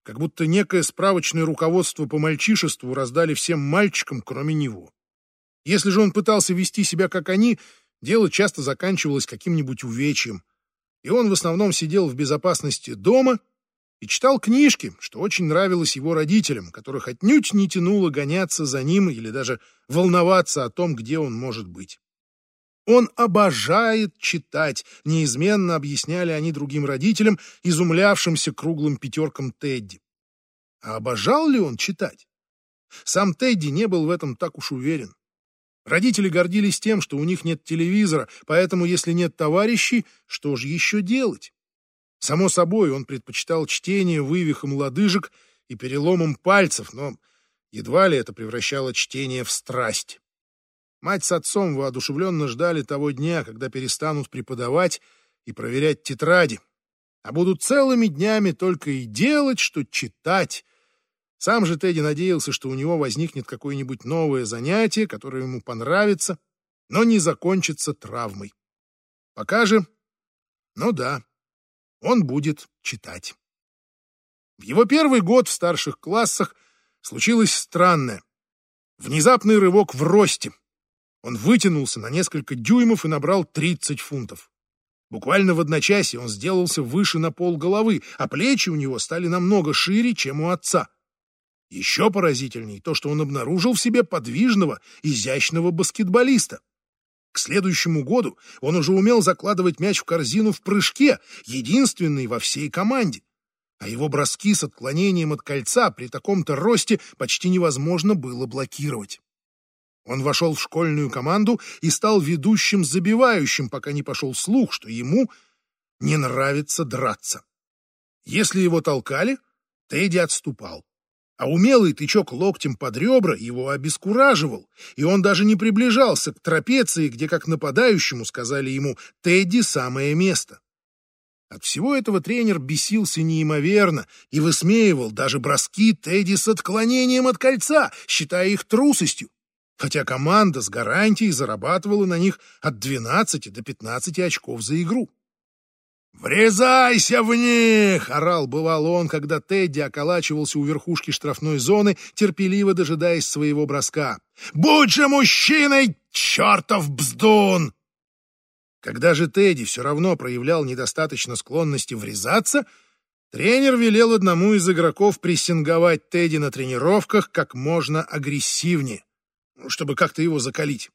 как будто некое справочное руководство по мальчишеству раздали всем мальчикам, кроме него. Если же он пытался вести себя как они, дело часто заканчивалось каким-нибудь увечьем, и он в основном сидел в безопасности дома и читал книжки, что очень нравилось его родителям, которых отнюдь не тянуло гоняться за ним или даже волноваться о том, где он может быть. Он обожает читать, неизменно объясняли они другим родителям, изумлявшимся круглым пятеркам Тедди. А обожал ли он читать? Сам Тедди не был в этом так уж уверен. Родители гордились тем, что у них нет телевизора, поэтому, если нет товарищей, что же еще делать? Само собой, он предпочитал чтение вывихом лодыжек и переломом пальцев, но едва ли это превращало чтение в страсть. Мать с отцом воодушевленно ждали того дня, когда перестанут преподавать и проверять тетради, а будут целыми днями только и делать, что читать. Сам же Тедди надеялся, что у него возникнет какое-нибудь новое занятие, которое ему понравится, но не закончится травмой. Пока же, ну да, он будет читать. В его первый год в старших классах случилось странное. Внезапный рывок в росте. Он вытянулся на несколько дюймов и набрал 30 фунтов. Буквально в одночасье он сделался выше на пол головы, а плечи у него стали намного шире, чем у отца. Еще поразительней то, что он обнаружил в себе подвижного, изящного баскетболиста. К следующему году он уже умел закладывать мяч в корзину в прыжке, единственный во всей команде. А его броски с отклонением от кольца при таком-то росте почти невозможно было блокировать. Он вошел в школьную команду и стал ведущим забивающим, пока не пошел слух, что ему не нравится драться. Если его толкали, Тедди отступал. А умелый тычок локтем под ребра его обескураживал, и он даже не приближался к трапеции, где, как нападающему, сказали ему «Тедди – самое место». От всего этого тренер бесился неимоверно и высмеивал даже броски Тедди с отклонением от кольца, считая их трусостью хотя команда с гарантией зарабатывала на них от 12 до 15 очков за игру. «Врезайся в них!» — орал бывал он, когда Тедди околачивался у верхушки штрафной зоны, терпеливо дожидаясь своего броска. «Будь же мужчиной, чертов бздун!» Когда же Тедди все равно проявлял недостаточно склонности врезаться, тренер велел одному из игроков прессинговать Тедди на тренировках как можно агрессивнее чтобы как-то его закалить.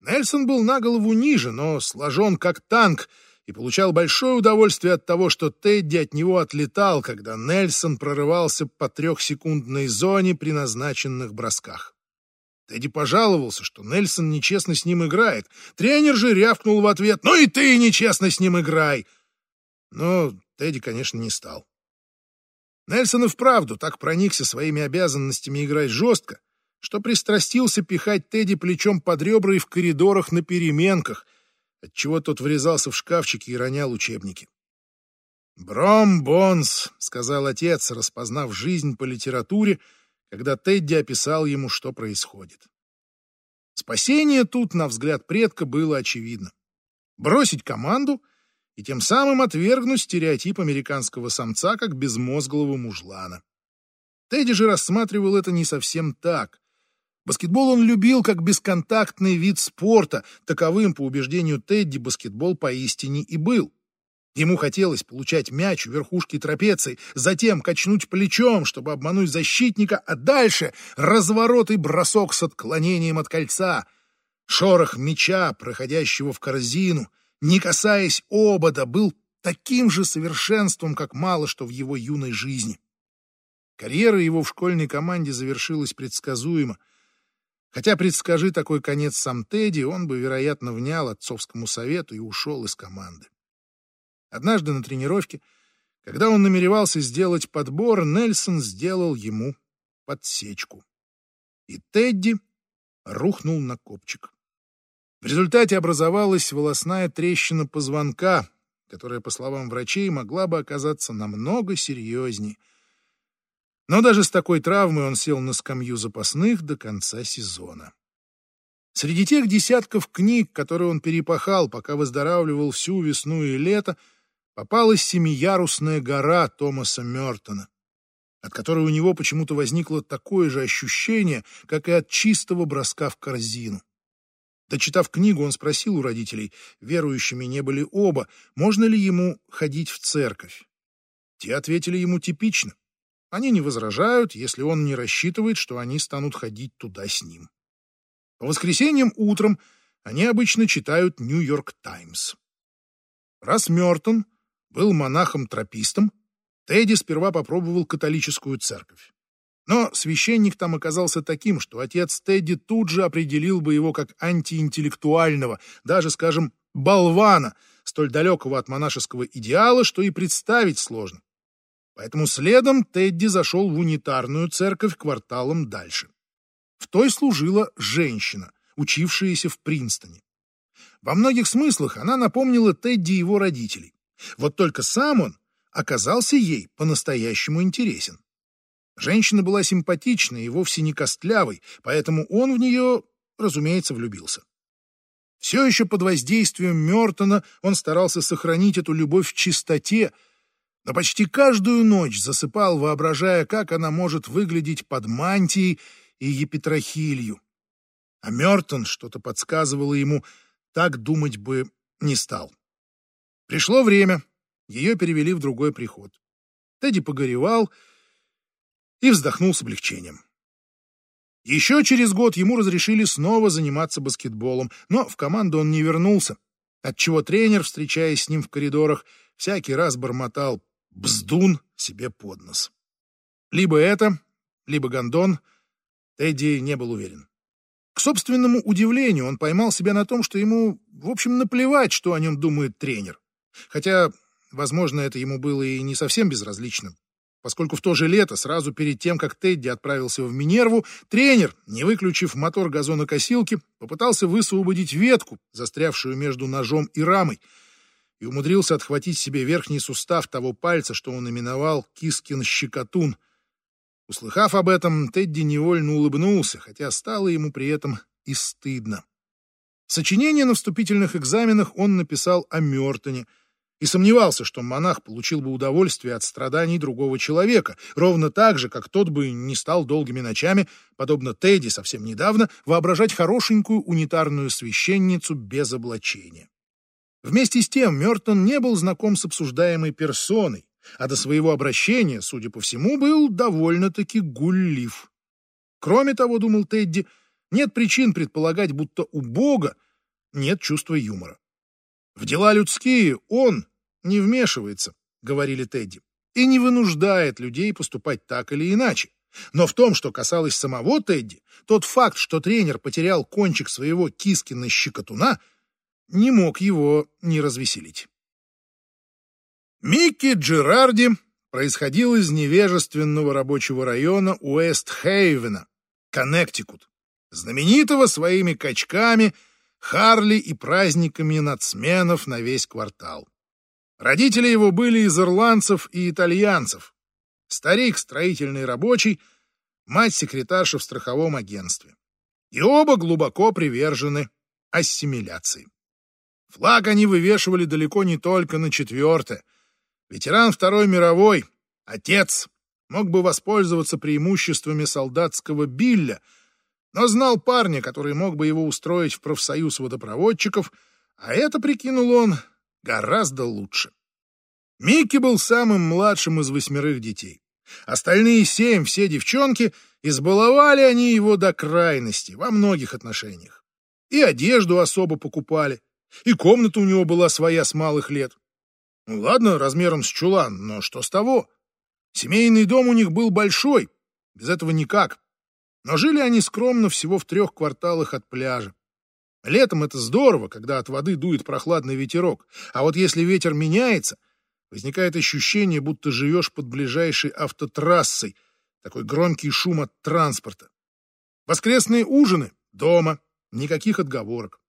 Нельсон был на голову ниже, но сложен как танк и получал большое удовольствие от того, что Тедди от него отлетал, когда Нельсон прорывался по трехсекундной зоне при назначенных бросках. Тедди пожаловался, что Нельсон нечестно с ним играет. Тренер же рявкнул в ответ «Ну и ты нечестно с ним играй!» Но Тедди, конечно, не стал. Нельсон и вправду так проникся своими обязанностями играть жестко, что пристрастился пихать Тедди плечом под ребра и в коридорах на переменках, отчего тот врезался в шкафчики и ронял учебники. «Бром Бонс», — сказал отец, распознав жизнь по литературе, когда Тедди описал ему, что происходит. Спасение тут, на взгляд предка, было очевидно. Бросить команду и тем самым отвергнуть стереотип американского самца как безмозглого мужлана. Тедди же рассматривал это не совсем так. Баскетбол он любил как бесконтактный вид спорта, таковым, по убеждению Тедди, баскетбол поистине и был. Ему хотелось получать мяч у верхушки трапеции, затем качнуть плечом, чтобы обмануть защитника, а дальше разворот и бросок с отклонением от кольца. Шорох мяча, проходящего в корзину, не касаясь обода, был таким же совершенством, как мало что в его юной жизни. Карьера его в школьной команде завершилась предсказуемо — Хотя, предскажи такой конец сам Тедди, он бы, вероятно, внял отцовскому совету и ушел из команды. Однажды на тренировке, когда он намеревался сделать подбор, Нельсон сделал ему подсечку. И Тедди рухнул на копчик. В результате образовалась волосная трещина позвонка, которая, по словам врачей, могла бы оказаться намного серьезнее — но даже с такой травмой он сел на скамью запасных до конца сезона. Среди тех десятков книг, которые он перепахал, пока выздоравливал всю весну и лето, попалась семиярусная гора Томаса Мертона, от которой у него почему-то возникло такое же ощущение, как и от чистого броска в корзину. Дочитав книгу, он спросил у родителей, верующими не были оба, можно ли ему ходить в церковь. Те ответили ему типично. Они не возражают, если он не рассчитывает, что они станут ходить туда с ним. По воскресеньям утром они обычно читают «Нью-Йорк Таймс». Раз Мертон был монахом-тропистом, Тедди сперва попробовал католическую церковь. Но священник там оказался таким, что отец Тедди тут же определил бы его как антиинтеллектуального, даже, скажем, болвана, столь далекого от монашеского идеала, что и представить сложно. Поэтому следом Тедди зашел в унитарную церковь кварталом дальше. В той служила женщина, учившаяся в Принстоне. Во многих смыслах она напомнила Тедди его родителей. Вот только сам он оказался ей по-настоящему интересен. Женщина была симпатичной и вовсе не костлявой, поэтому он в нее, разумеется, влюбился. Все еще под воздействием Мертона он старался сохранить эту любовь в чистоте, но почти каждую ночь засыпал, воображая, как она может выглядеть под мантией и епитрахилью. А Мертон что-то подсказывало ему, так думать бы не стал. Пришло время, ее перевели в другой приход. Тедди погоревал и вздохнул с облегчением. Еще через год ему разрешили снова заниматься баскетболом, но в команду он не вернулся, отчего тренер, встречаясь с ним в коридорах, всякий раз бормотал «бздун» себе под нос. Либо это, либо гондон, Тедди не был уверен. К собственному удивлению он поймал себя на том, что ему, в общем, наплевать, что о нем думает тренер. Хотя, возможно, это ему было и не совсем безразлично, поскольку в то же лето, сразу перед тем, как Тедди отправился в Минерву, тренер, не выключив мотор газонокосилки, попытался высвободить ветку, застрявшую между ножом и рамой, и умудрился отхватить себе верхний сустав того пальца, что он именовал Кискин-щекотун. Услыхав об этом, Тедди невольно улыбнулся, хотя стало ему при этом и стыдно. Сочинение на вступительных экзаменах он написал о Мертоне и сомневался, что монах получил бы удовольствие от страданий другого человека, ровно так же, как тот бы не стал долгими ночами, подобно Тедди совсем недавно, воображать хорошенькую унитарную священницу без облачения. Вместе с тем Мертон не был знаком с обсуждаемой персоной, а до своего обращения, судя по всему, был довольно-таки гуллив. Кроме того, думал Тедди, — нет причин предполагать, будто у Бога нет чувства юмора. В дела людские он не вмешивается, говорили Тедди, и не вынуждает людей поступать так или иначе. Но в том, что касалось самого Тедди, тот факт, что тренер потерял кончик своего кискина щекотуна, не мог его не развеселить. Микки Джерарди происходил из невежественного рабочего района Уэст-Хейвена, Коннектикут знаменитого своими качками, Харли и праздниками нацменов на весь квартал. Родители его были из ирландцев и итальянцев. Старик — строительный рабочий, мать — секретарша в страховом агентстве. И оба глубоко привержены ассимиляции. Флаг они вывешивали далеко не только на четвертое. Ветеран Второй мировой, отец, мог бы воспользоваться преимуществами солдатского билля — но знал парня, который мог бы его устроить в профсоюз водопроводчиков, а это, прикинул он, гораздо лучше. Микки был самым младшим из восьмерых детей. Остальные семь, все девчонки, избаловали они его до крайности во многих отношениях. И одежду особо покупали, и комната у него была своя с малых лет. Ну ладно, размером с чулан, но что с того? Семейный дом у них был большой, без этого никак. Но жили они скромно всего в трех кварталах от пляжа. Летом это здорово, когда от воды дует прохладный ветерок, а вот если ветер меняется, возникает ощущение, будто живешь под ближайшей автотрассой, такой громкий шум от транспорта. Воскресные ужины — дома, никаких отговорок.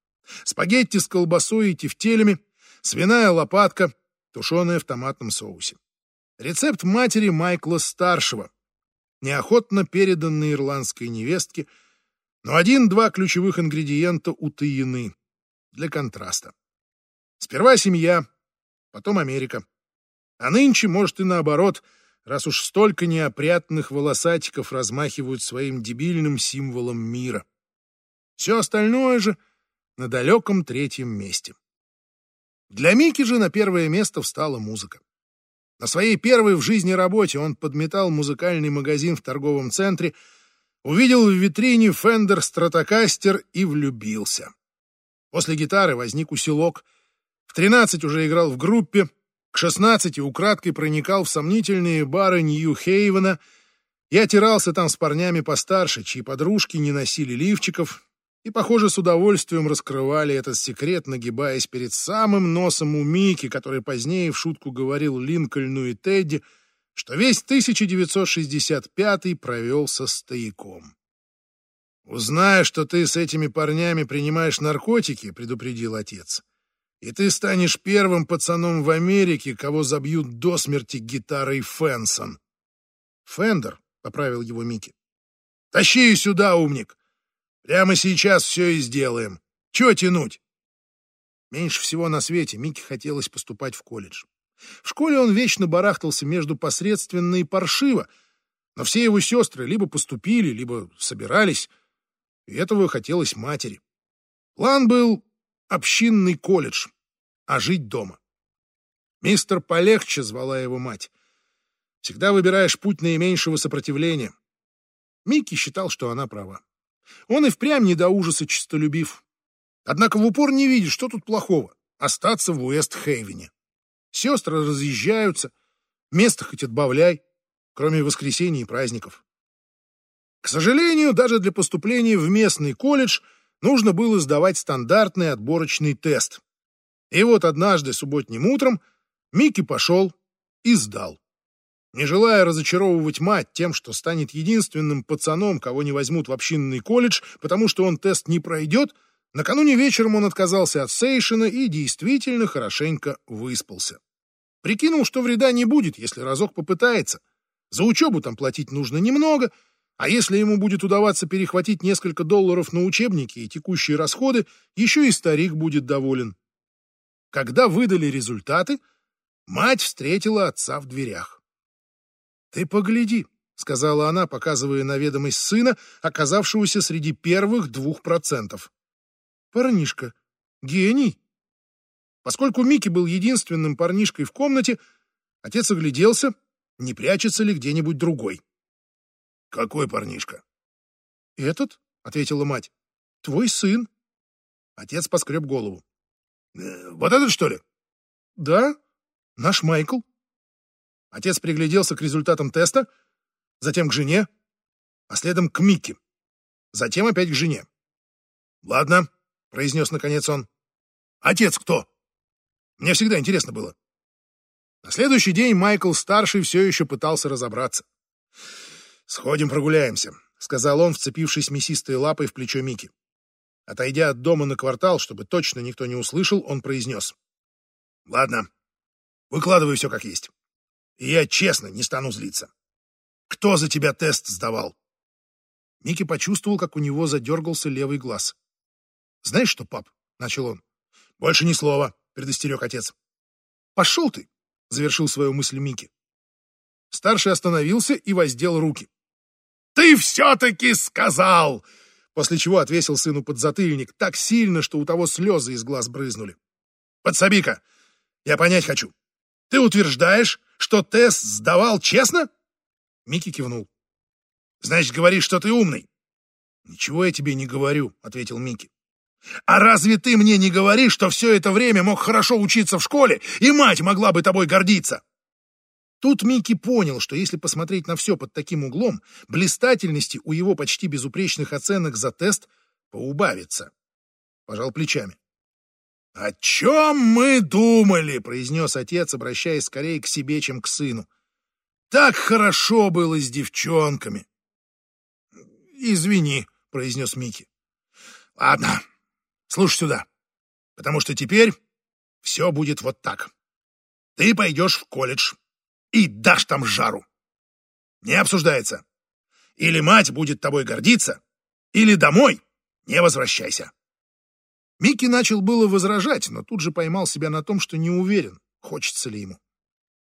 Спагетти с колбасой и тефтелями, свиная лопатка, тушеная в томатном соусе. Рецепт матери Майкла Старшего, неохотно переданный ирландской невестке, но один-два ключевых ингредиента утаены для контраста. Сперва семья, потом Америка. А нынче, может, и наоборот, раз уж столько неопрятных волосатиков размахивают своим дебильным символом мира. Все остальное же на далеком третьем месте. Для Мики же на первое место встала музыка. На своей первой в жизни работе он подметал музыкальный магазин в торговом центре, увидел в витрине Fender Stratocaster и влюбился. После гитары возник усилок. В 13 уже играл в группе, к 16 украдкой проникал в сомнительные бары Нью-Хейвена и отирался там с парнями постарше, чьи подружки не носили лифчиков, и, похоже, с удовольствием раскрывали этот секрет, нагибаясь перед самым носом у Мики, который позднее в шутку говорил Линкольну и Тедди, что весь 1965 провел со стояком. «Узнай, что ты с этими парнями принимаешь наркотики», — предупредил отец, «и ты станешь первым пацаном в Америке, кого забьют до смерти гитарой Фенсон». «Фендер», — поправил его Микки. «Тащи ее сюда, умник!» Прямо сейчас все и сделаем. Чего тянуть? Меньше всего на свете Микки хотелось поступать в колледж. В школе он вечно барахтался между посредственно и паршиво, но все его сестры либо поступили, либо собирались, и этого хотелось матери. План был общинный колледж, а жить дома. Мистер Полегче звала его мать. Всегда выбираешь путь наименьшего сопротивления. Микки считал, что она права. Он и впрямь не до ужаса честолюбив. Однако в упор не видит, что тут плохого — остаться в Уэст-Хейвене. Сестры разъезжаются, место хоть отбавляй, кроме воскресений и праздников. К сожалению, даже для поступления в местный колледж нужно было сдавать стандартный отборочный тест. И вот однажды, субботним утром, Микки пошел и сдал. Не желая разочаровывать мать тем, что станет единственным пацаном, кого не возьмут в общинный колледж, потому что он тест не пройдет, накануне вечером он отказался от Сейшина и действительно хорошенько выспался. Прикинул, что вреда не будет, если разок попытается. За учебу там платить нужно немного, а если ему будет удаваться перехватить несколько долларов на учебники и текущие расходы, еще и старик будет доволен. Когда выдали результаты, мать встретила отца в дверях. «Ты погляди», — сказала она, показывая на ведомость сына, оказавшегося среди первых двух процентов. «Парнишка, гений!» Поскольку Микки был единственным парнишкой в комнате, отец огляделся, не прячется ли где-нибудь другой. «Какой парнишка?» «Этот», — ответила мать, — «твой сын». Отец поскреб голову. «Э, «Вот этот, что ли?» «Да, наш Майкл». Отец пригляделся к результатам теста, затем к жене, а следом к Микки, затем опять к жене. «Ладно», — произнес наконец он. «Отец кто?» Мне всегда интересно было. На следующий день Майкл-старший все еще пытался разобраться. «Сходим прогуляемся», — сказал он, вцепившись мясистой лапой в плечо Мики. Отойдя от дома на квартал, чтобы точно никто не услышал, он произнес. «Ладно, выкладывай все как есть. Я честно не стану злиться. Кто за тебя тест сдавал? Микки почувствовал, как у него задергался левый глаз. «Знаешь что, пап?» — начал он. «Больше ни слова», — предостерег отец. «Пошел ты!» — завершил свою мысль Микки. Старший остановился и воздел руки. «Ты все-таки сказал!» После чего отвесил сыну подзатыльник так сильно, что у того слезы из глаз брызнули. «Подсоби-ка! Я понять хочу. Ты утверждаешь, что тест сдавал честно? Микки кивнул. Значит, говоришь, что ты умный. Ничего я тебе не говорю, ответил Микки. А разве ты мне не говоришь, что все это время мог хорошо учиться в школе, и мать могла бы тобой гордиться? Тут Микки понял, что если посмотреть на все под таким углом, блистательности у его почти безупречных оценок за тест поубавится. Пожал плечами. «О чем мы думали?» — произнес отец, обращаясь скорее к себе, чем к сыну. «Так хорошо было с девчонками». «Извини», — произнес Микки. «Ладно, слушай сюда, потому что теперь все будет вот так. Ты пойдешь в колледж и дашь там жару. Не обсуждается. Или мать будет тобой гордиться, или домой не возвращайся». Микки начал было возражать, но тут же поймал себя на том, что не уверен, хочется ли ему.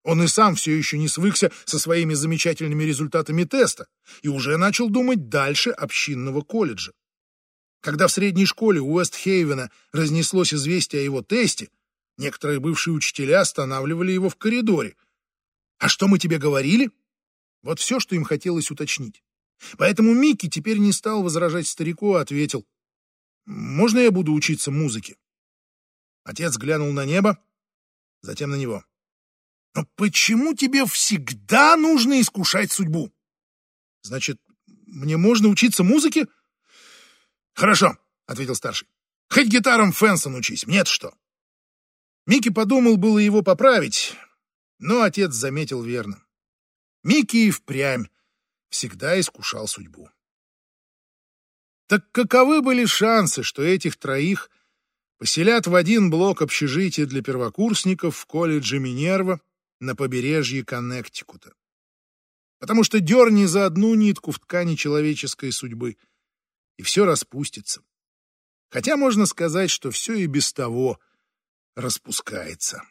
Он и сам все еще не свыкся со своими замечательными результатами теста и уже начал думать дальше общинного колледжа. Когда в средней школе Уэст-Хейвена разнеслось известие о его тесте, некоторые бывшие учителя останавливали его в коридоре. «А что мы тебе говорили?» Вот все, что им хотелось уточнить. Поэтому Микки теперь не стал возражать старику, а ответил. Можно я буду учиться музыке? Отец глянул на небо, затем на него. Но почему тебе всегда нужно искушать судьбу? Значит, мне можно учиться музыке? Хорошо, ответил старший. Хоть гитарам Фэнсон учись, мне-то что? Микки подумал было его поправить, но отец заметил верно. Микки и впрямь всегда искушал судьбу. Так каковы были шансы, что этих троих поселят в один блок общежития для первокурсников в колледже Минерва на побережье Коннектикута? Потому что дерни за одну нитку в ткани человеческой судьбы, и все распустится. Хотя можно сказать, что все и без того распускается.